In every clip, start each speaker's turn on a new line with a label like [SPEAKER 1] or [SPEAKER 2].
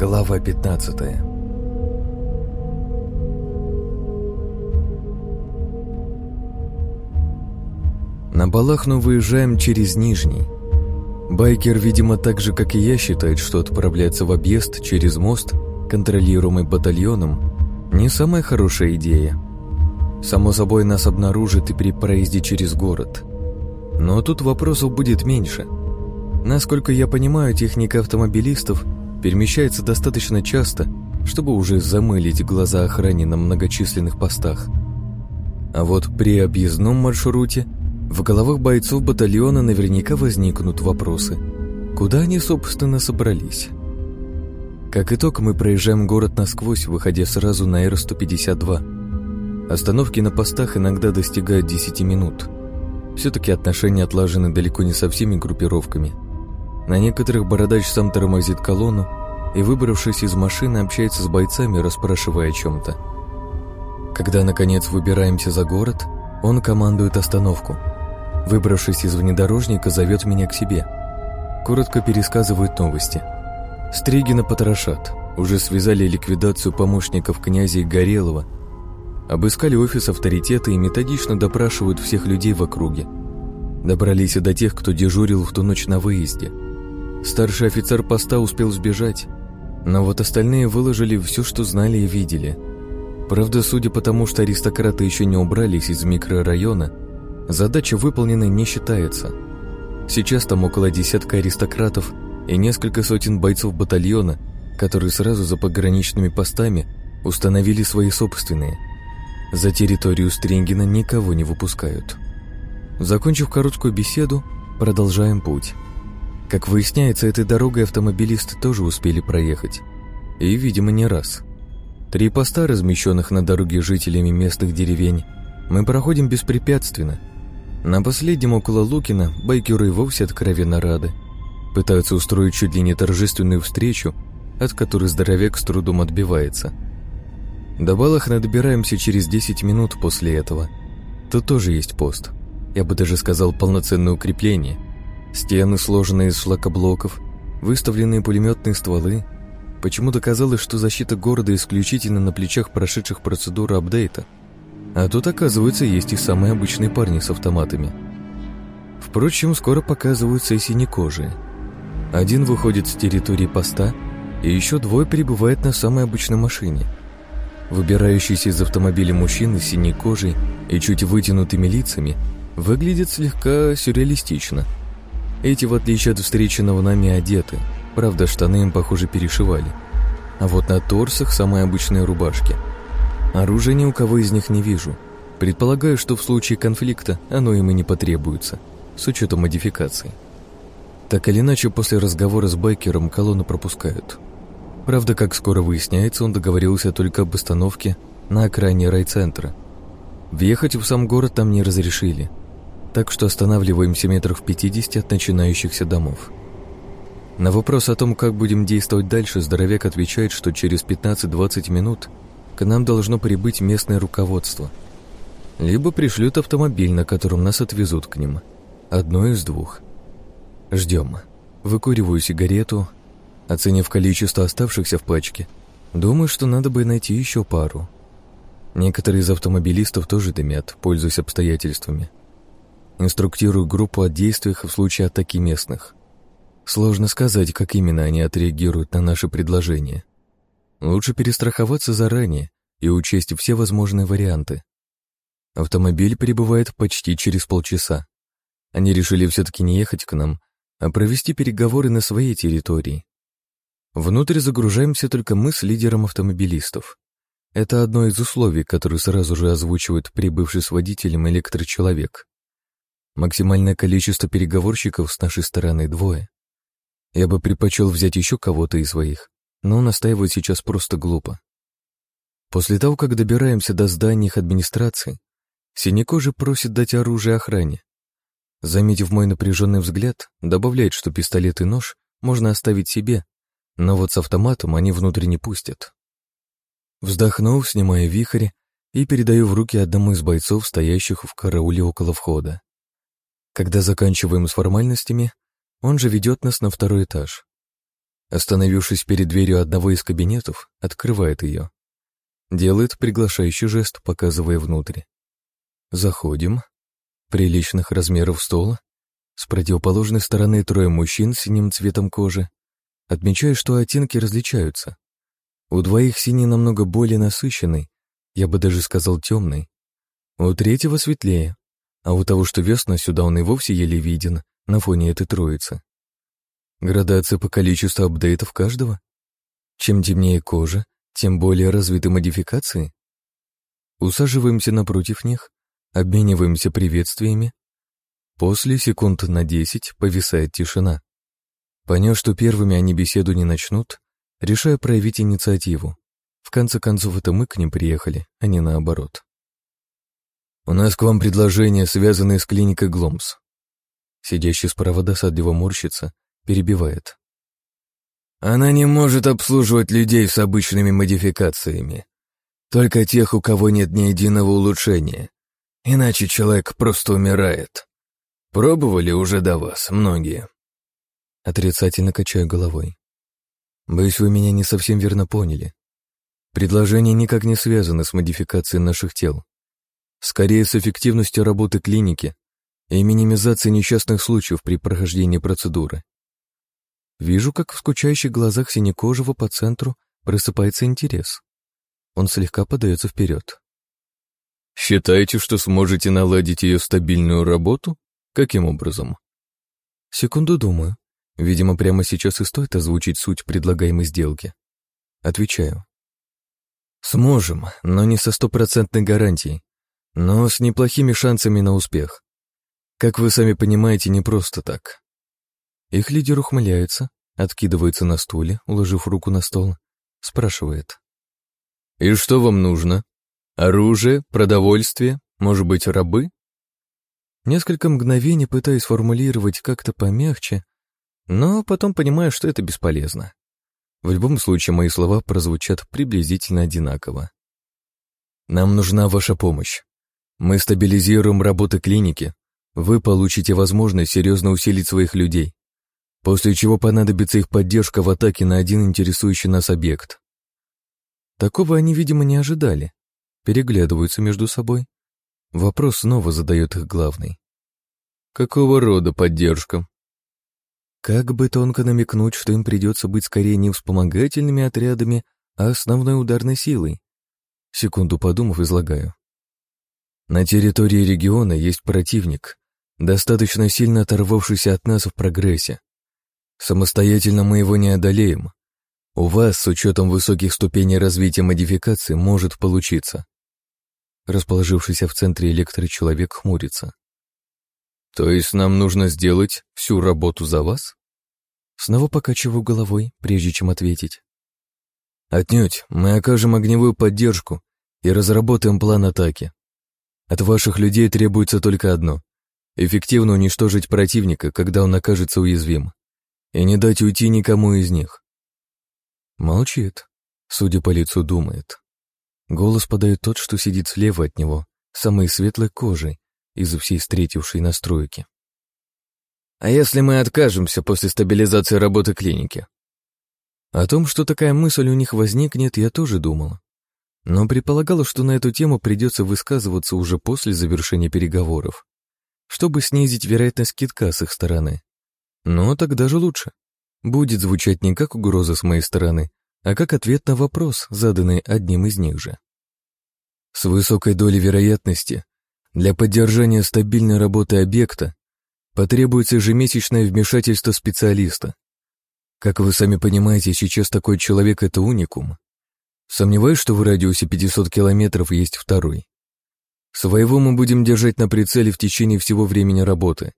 [SPEAKER 1] Глава 15 На Балахну выезжаем через Нижний. Байкер, видимо, так же, как и я, считает, что отправляться в объезд через мост, контролируемый батальоном, не самая хорошая идея. Само собой, нас обнаружат и при проезде через город. Но тут вопросов будет меньше. Насколько я понимаю, техника автомобилистов перемещается достаточно часто, чтобы уже замылить глаза охране на многочисленных постах. А вот при объездном маршруте в головах бойцов батальона наверняка возникнут вопросы. Куда они, собственно, собрались? Как итог, мы проезжаем город насквозь, выходя сразу на Р-152. Остановки на постах иногда достигают 10 минут. Все-таки отношения отлажены далеко не со всеми группировками. На некоторых бородач сам тормозит колонну и, выбравшись из машины, общается с бойцами, расспрашивая о чем-то. Когда, наконец, выбираемся за город, он командует остановку. Выбравшись из внедорожника, зовет меня к себе. Коротко пересказывает новости. Стригина потрошат. Уже связали ликвидацию помощников князя Горелого. Обыскали офис авторитета и методично допрашивают всех людей в округе. Добрались и до тех, кто дежурил в ту ночь на выезде. Старший офицер поста успел сбежать, но вот остальные выложили все, что знали и видели. Правда, судя по тому, что аристократы еще не убрались из микрорайона, Задача выполнена не считается. Сейчас там около десятка аристократов и несколько сотен бойцов батальона, которые сразу за пограничными постами установили свои собственные. За территорию Стрингена никого не выпускают. Закончив короткую беседу, продолжаем путь. Как выясняется, этой дорогой автомобилисты тоже успели проехать. И, видимо, не раз. Три поста, размещенных на дороге жителями местных деревень, мы проходим беспрепятственно – на последнем около Лукина байкеры вовсе откровенно рады. Пытаются устроить чуть ли не торжественную встречу, от которой здоровяк с трудом отбивается. До Балахна добираемся через 10 минут после этого. Тут тоже есть пост. Я бы даже сказал полноценное укрепление. Стены, сложенные из шлакоблоков, выставленные пулеметные стволы. Почему-то казалось, что защита города исключительно на плечах прошедших процедуру апдейта – а тут, оказывается, есть и самые обычные парни с автоматами. Впрочем, скоро показываются и синекожие. Один выходит с территории поста, и еще двое прибывают на самой обычной машине. Выбирающийся из автомобиля мужчины с синей кожей и чуть вытянутыми лицами выглядят слегка сюрреалистично. Эти, в отличие от встреченного нами, одеты. Правда, штаны им, похоже, перешивали. А вот на торсах самые обычные рубашки – Оружия ни у кого из них не вижу. Предполагаю, что в случае конфликта оно им и не потребуется, с учетом модификаций. Так или иначе, после разговора с байкером колонну пропускают. Правда, как скоро выясняется, он договорился только об остановке на окраине райцентра. Въехать в сам город там не разрешили, так что останавливаемся метров в 50 от начинающихся домов. На вопрос о том, как будем действовать дальше, здоровяк отвечает, что через 15-20 минут к нам должно прибыть местное руководство. Либо пришлют автомобиль, на котором нас отвезут к ним. Одно из двух. Ждем. Выкуриваю сигарету, оценив количество оставшихся в пачке. Думаю, что надо бы найти еще пару. Некоторые из автомобилистов тоже дымят, пользуясь обстоятельствами. Инструктирую группу о действиях в случае атаки местных. Сложно сказать, как именно они отреагируют на наше предложение. Лучше перестраховаться заранее и учесть все возможные варианты. Автомобиль прибывает почти через полчаса. Они решили все-таки не ехать к нам, а провести переговоры на своей территории. Внутрь загружаемся только мы с лидером автомобилистов. Это одно из условий, которые сразу же озвучивает прибывший с водителем электрочеловек. Максимальное количество переговорщиков с нашей стороны двое. Я бы предпочел взять еще кого-то из своих, но настаивать сейчас просто глупо. После того, как добираемся до здания их администрации, Синекожий просит дать оружие охране. Заметив мой напряженный взгляд, добавляет, что пистолет и нож можно оставить себе, но вот с автоматом они внутрь не пустят. Вздохнув, снимаю вихрь и передаю в руки одному из бойцов, стоящих в карауле около входа. Когда заканчиваем с формальностями, он же ведет нас на второй этаж. Остановившись перед дверью одного из кабинетов, открывает ее. Делает приглашающий жест, показывая внутрь. Заходим. Приличных размеров стола. С противоположной стороны трое мужчин с синим цветом кожи. Отмечаю, что оттенки различаются. У двоих синий намного более насыщенный, я бы даже сказал темный. У третьего светлее, а у того, что вес на сюда, он и вовсе еле виден на фоне этой троицы. Градация по количеству апдейтов каждого? Чем темнее кожа, тем более развиты модификации? Усаживаемся напротив них, обмениваемся приветствиями. После секунд на десять повисает тишина. Поняв, что первыми они беседу не начнут, решаю проявить инициативу. В конце концов, это мы к ним приехали, а не наоборот. «У нас к вам предложение, связанное с клиникой Гломс». Сидящий справа досадливо морщится, перебивает. «Она не может обслуживать людей с обычными модификациями. Только тех, у кого нет ни единого улучшения. Иначе человек просто умирает. Пробовали уже до вас, многие». Отрицательно качаю головой. Боюсь, вы меня не совсем верно поняли. Предложение никак не связано с модификацией наших тел. Скорее, с эффективностью работы клиники и минимизацией несчастных случаев при прохождении процедуры. Вижу, как в скучающих глазах синекожего по центру просыпается интерес. Он слегка подается вперед. «Считаете, что сможете наладить ее стабильную работу? Каким образом?» Секунду думаю. Видимо, прямо сейчас и стоит озвучить суть предлагаемой сделки. Отвечаю. Сможем, но не со стопроцентной гарантией, но с неплохими шансами на успех. Как вы сами понимаете, не просто так. Их лидер ухмыляется, откидывается на стуле, уложив руку на стол, спрашивает. «И что вам нужно? Оружие, продовольствие, может быть, рабы?» Несколько мгновений пытаюсь формулировать как-то помягче, но потом понимаю, что это бесполезно. В любом случае, мои слова прозвучат приблизительно одинаково. Нам нужна ваша помощь. Мы стабилизируем работу клиники. Вы получите возможность серьезно усилить своих людей, после чего понадобится их поддержка в атаке на один интересующий нас объект. Такого они, видимо, не ожидали. Переглядываются между собой. Вопрос снова задает их главный. Какого рода поддержка? Как бы тонко намекнуть, что им придется быть скорее не вспомогательными отрядами, а основной ударной силой? Секунду подумав, излагаю. На территории региона есть противник, достаточно сильно оторвавшийся от нас в прогрессе. Самостоятельно мы его не одолеем. У вас, с учетом высоких ступеней развития модификации, может получиться. Расположившийся в центре электрочеловек хмурится. То есть нам нужно сделать всю работу за вас? Снова покачиваю головой, прежде чем ответить. Отнюдь, мы окажем огневую поддержку и разработаем план атаки. От ваших людей требуется только одно — эффективно уничтожить противника, когда он окажется уязвим, и не дать уйти никому из них. Молчит, судя по лицу, думает. Голос подает тот, что сидит слева от него, самой светлой кожей из всей встретившей настройки. А если мы откажемся после стабилизации работы клиники? О том, что такая мысль у них возникнет, я тоже думала. Но предполагала, что на эту тему придется высказываться уже после завершения переговоров, чтобы снизить вероятность китка с их стороны. Но тогда же лучше. Будет звучать не как угроза с моей стороны, а как ответ на вопрос, заданный одним из них же. С высокой долей вероятности для поддержания стабильной работы объекта потребуется ежемесячное вмешательство специалиста. Как вы сами понимаете, сейчас такой человек — это уникум. Сомневаюсь, что в радиусе 500 километров есть второй. Своего мы будем держать на прицеле в течение всего времени работы.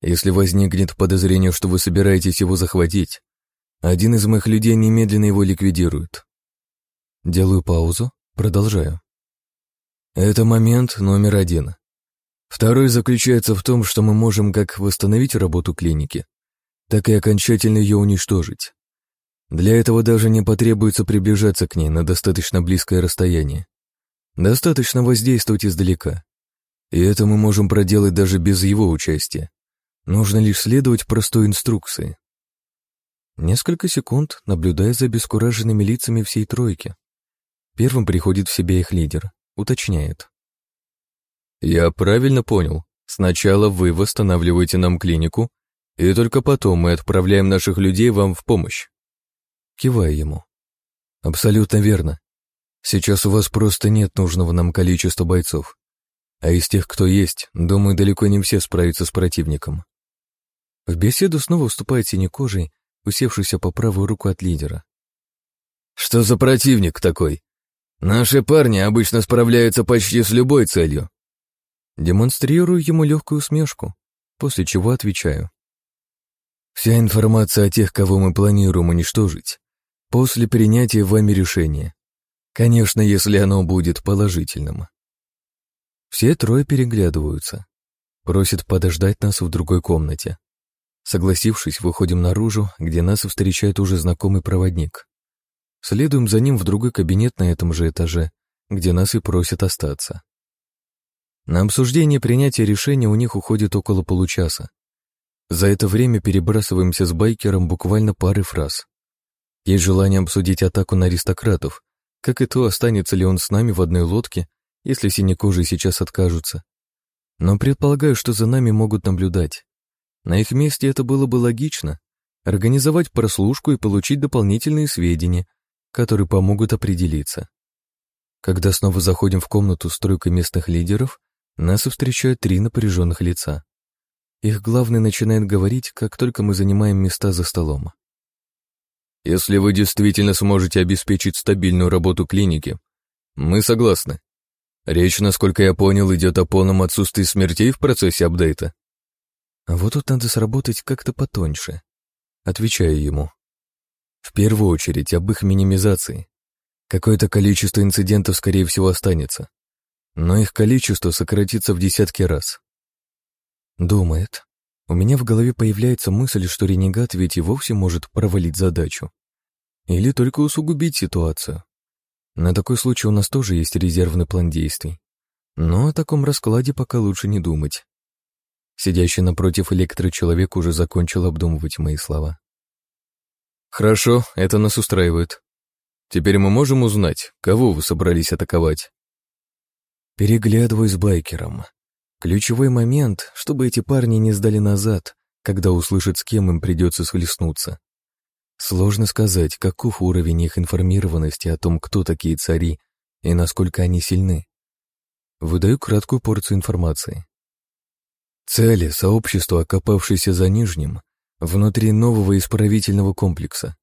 [SPEAKER 1] Если возникнет подозрение, что вы собираетесь его захватить, один из моих людей немедленно его ликвидирует. Делаю паузу, продолжаю. Это момент номер один. Второй заключается в том, что мы можем как восстановить работу клиники, так и окончательно ее уничтожить. Для этого даже не потребуется приближаться к ней на достаточно близкое расстояние. Достаточно воздействовать издалека. И это мы можем проделать даже без его участия. Нужно лишь следовать простой инструкции. Несколько секунд, наблюдая за обескураженными лицами всей тройки. Первым приходит в себя их лидер, уточняет. «Я правильно понял. Сначала вы восстанавливаете нам клинику, и только потом мы отправляем наших людей вам в помощь». Киваю ему. «Абсолютно верно. Сейчас у вас просто нет нужного нам количества бойцов. А из тех, кто есть, думаю, далеко не все справятся с противником». В беседу снова вступает синекожий, усевшийся по правую руку от лидера. «Что за противник такой? Наши парни обычно справляются почти с любой целью. Демонстрирую ему легкую усмешку, после чего отвечаю. Вся информация о тех, кого мы планируем уничтожить, после принятия вами решения. Конечно, если оно будет положительным. Все трое переглядываются. Просят подождать нас в другой комнате. Согласившись, выходим наружу, где нас встречает уже знакомый проводник. Следуем за ним в другой кабинет на этом же этаже, где нас и просят остаться. На обсуждение принятия решения у них уходит около получаса. За это время перебрасываемся с байкером буквально пары фраз. Есть желание обсудить атаку на аристократов, как и то, останется ли он с нами в одной лодке, если синекожие сейчас откажутся. Но предполагаю, что за нами могут наблюдать. На их месте это было бы логично — организовать прослушку и получить дополнительные сведения, которые помогут определиться. Когда снова заходим в комнату с тройкой местных лидеров, нас встречают три напряженных лица. Их главный начинает говорить, как только мы занимаем места за столом. Если вы действительно сможете обеспечить стабильную работу клиники, мы согласны. Речь, насколько я понял, идет о полном отсутствии смертей в процессе апдейта. А вот тут надо сработать как-то потоньше. Отвечаю ему. В первую очередь об их минимизации. Какое-то количество инцидентов, скорее всего, останется. Но их количество сократится в десятки раз. Думает. У меня в голове появляется мысль, что ренегат ведь и вовсе может провалить задачу. Или только усугубить ситуацию. На такой случай у нас тоже есть резервный план действий. Но о таком раскладе пока лучше не думать. Сидящий напротив электрочеловек уже закончил обдумывать мои слова. «Хорошо, это нас устраивает. Теперь мы можем узнать, кого вы собрались атаковать?» Переглядываю с байкером. Ключевой момент, чтобы эти парни не сдали назад, когда услышат, с кем им придется схлестнуться. Сложно сказать, каков уровень их информированности о том, кто такие цари и насколько они сильны. Выдаю краткую порцию информации. Цели сообщества, окопавшееся за Нижним, внутри нового исправительного комплекса.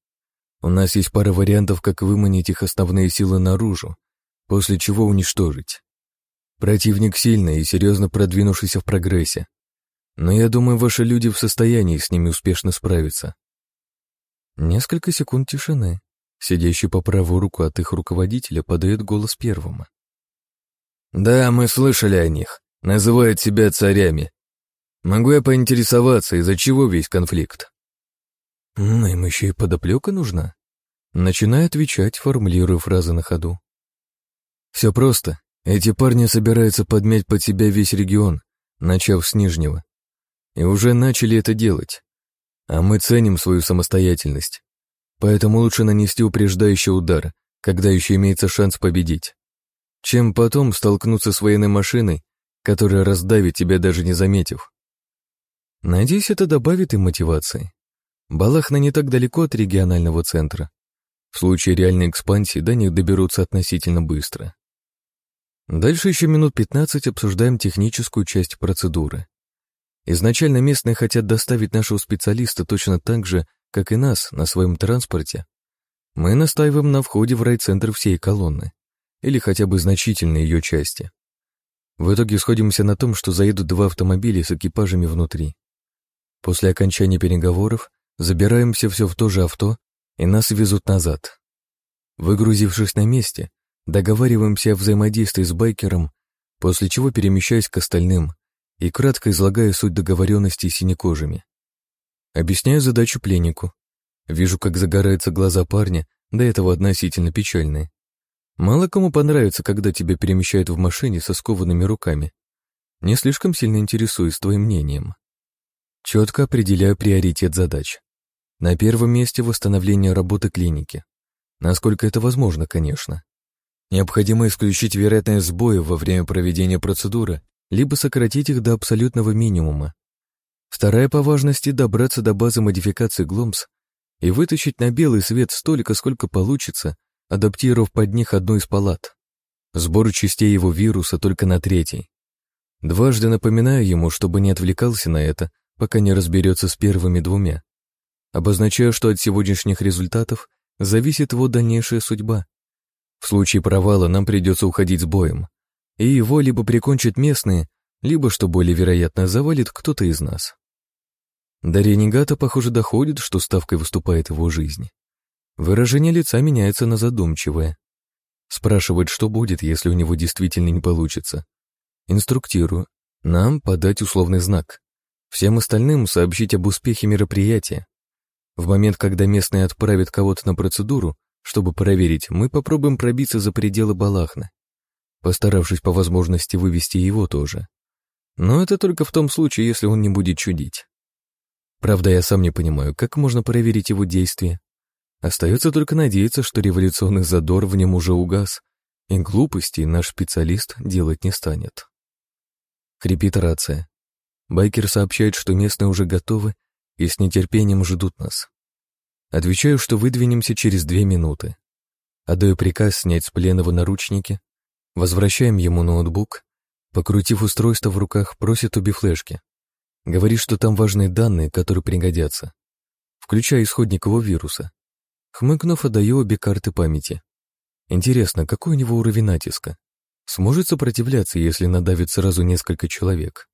[SPEAKER 1] У нас есть пара вариантов, как выманить их основные силы наружу, после чего уничтожить. Противник сильный и серьезно продвинувшийся в прогрессе. Но я думаю, ваши люди в состоянии с ними успешно справиться. Несколько секунд тишины. Сидящий по правую руку от их руководителя подает голос первому. «Да, мы слышали о них. Называют себя царями. Могу я поинтересоваться, из-за чего весь конфликт? Но им еще и подоплека нужна. Начинаю отвечать, формулируя фразы на ходу. Все просто. Эти парни собираются подмять под себя весь регион, начав с Нижнего. И уже начали это делать. А мы ценим свою самостоятельность. Поэтому лучше нанести упреждающий удар, когда еще имеется шанс победить, чем потом столкнуться с военной машиной, которая раздавит тебя даже не заметив. Надеюсь, это добавит им мотивации. Балахна не так далеко от регионального центра. В случае реальной экспансии до них доберутся относительно быстро. Дальше еще минут 15 обсуждаем техническую часть процедуры. Изначально местные хотят доставить нашего специалиста точно так же, как и нас, на своем транспорте. Мы настаиваем на входе в райцентр всей колонны, или хотя бы значительной ее части. В итоге сходимся на том, что заедут два автомобиля с экипажами внутри. После окончания переговоров забираемся все в то же авто, и нас везут назад. Выгрузившись на месте, договариваемся о взаимодействии с байкером, после чего перемещаюсь к остальным и кратко излагаю суть договоренности с синекожими. Объясняю задачу пленнику. Вижу, как загораются глаза парня, до этого относительно печальные. Мало кому понравится, когда тебя перемещают в машине со скованными руками. Не слишком сильно интересуюсь твоим мнением. Четко определяю приоритет задач. На первом месте восстановление работы клиники. Насколько это возможно, конечно. Необходимо исключить вероятность сбоя во время проведения процедуры, либо сократить их до абсолютного минимума. Вторая по важности — добраться до базы модификации Гломс и вытащить на белый свет столько, сколько получится, адаптировав под них одну из палат. Сбор частей его вируса только на третий. Дважды напоминаю ему, чтобы не отвлекался на это, пока не разберется с первыми двумя. Обозначаю, что от сегодняшних результатов зависит его дальнейшая судьба. В случае провала нам придется уходить с боем, и его либо прикончат местные, либо, что более вероятно, завалит кто-то из нас. До ренегата, похоже, доходит, что ставкой выступает его жизнь. Выражение лица меняется на задумчивое. Спрашивает, что будет, если у него действительно не получится. Инструктирую. Нам подать условный знак. Всем остальным сообщить об успехе мероприятия. В момент, когда местные отправят кого-то на процедуру, чтобы проверить, мы попробуем пробиться за пределы Балахны, постаравшись по возможности вывести его тоже. Но это только в том случае, если он не будет чудить. Правда, я сам не понимаю, как можно проверить его действия. Остается только надеяться, что революционный задор в нем уже угас, и глупостей наш специалист делать не станет. Хрипит рация. Байкер сообщает, что местные уже готовы и с нетерпением ждут нас. Отвечаю, что выдвинемся через две минуты. Отдаю приказ снять с пленного наручники, возвращаем ему ноутбук, покрутив устройство в руках, просит обе флешки. Говорит, что там важные данные, которые пригодятся, включая исходник его вируса. Хмыкнув, отдаю обе карты памяти. Интересно, какой у него уровень натиска? Сможет сопротивляться, если надавит сразу несколько человек?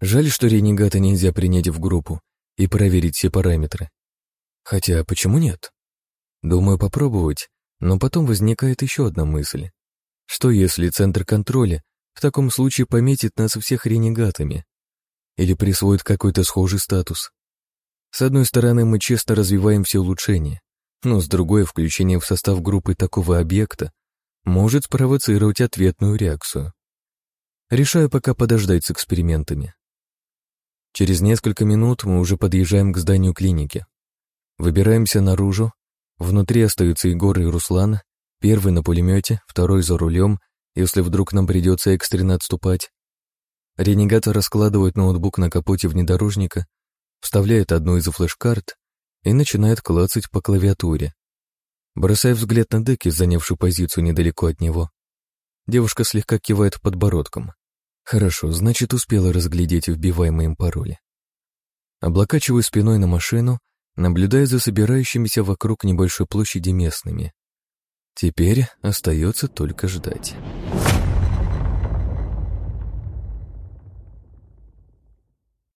[SPEAKER 1] Жаль, что ренегата нельзя принять в группу и проверить все параметры. Хотя, почему нет? Думаю попробовать, но потом возникает еще одна мысль. Что если центр контроля в таком случае пометит нас всех ренегатами? Или присвоит какой-то схожий статус? С одной стороны, мы честно развиваем все улучшения, но с другой, включение в состав группы такого объекта может спровоцировать ответную реакцию. Решаю пока подождать с экспериментами. Через несколько минут мы уже подъезжаем к зданию клиники. Выбираемся наружу. Внутри остаются Егор и Руслан, первый на пулемете, второй за рулем, если вдруг нам придется экстренно отступать. Ренегат раскладывает ноутбук на капоте внедорожника, вставляет одну из флеш-карт и начинает клацать по клавиатуре. Бросая взгляд на Деки, занявшую позицию недалеко от него. Девушка слегка кивает подбородком. Хорошо, значит, успела разглядеть вбиваемые им пароли. Облокачиваю спиной на машину, наблюдая за собирающимися вокруг небольшой площади местными. Теперь остается только ждать.